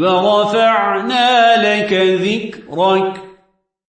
ورفعنا لك ذكرك.